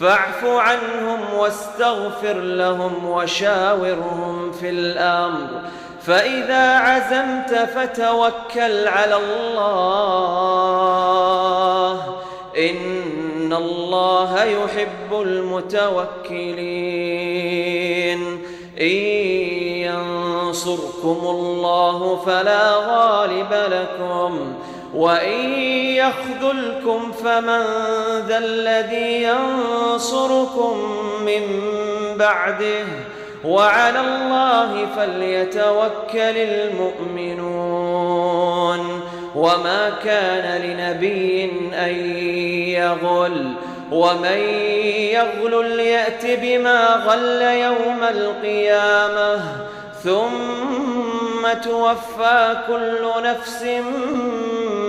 فاعف عنهم واستغفر لهم وشاورهم في الأمر. فإذا عزمت فتوكل على الله. إن الله يحب المتوكلين. إن ينصركم الله فلا غالب لكم. وإن يخذلكم فمن ذا الذي ينصركم من بعده وعلى الله فليتوكل المؤمنون وما كان لنبي أن يغل ومن يغل يأت بما غل يوم القيامة ثم توفى كل نفس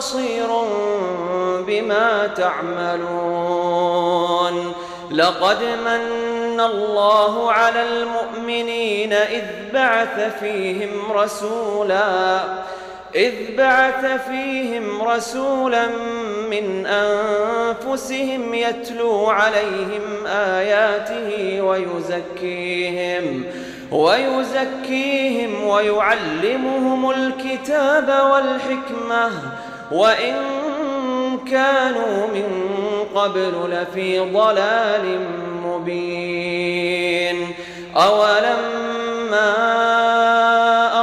بصير بما تعملون لقد من الله على المؤمنين إذ بعث فيهم رسولا إذ بعث فيهم رسولا من أنفسهم يتلو عليهم آياته ويزكيهم ويزكيهم ويعلمهم الكتاب والحكمة وإن كانوا من قبل لفي ضلال مبين. أولما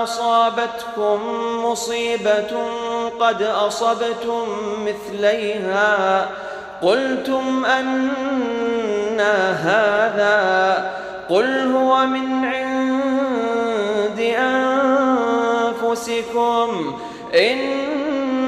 أصابتكم مصيبة قد أصبتم مثليها قلتم أن هذا قل هو من عند أنفسكم إن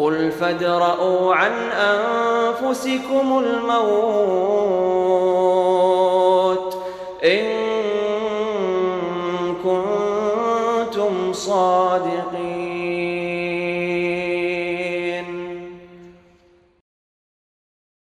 قل فادرءوا عن أنفسكم الموت إن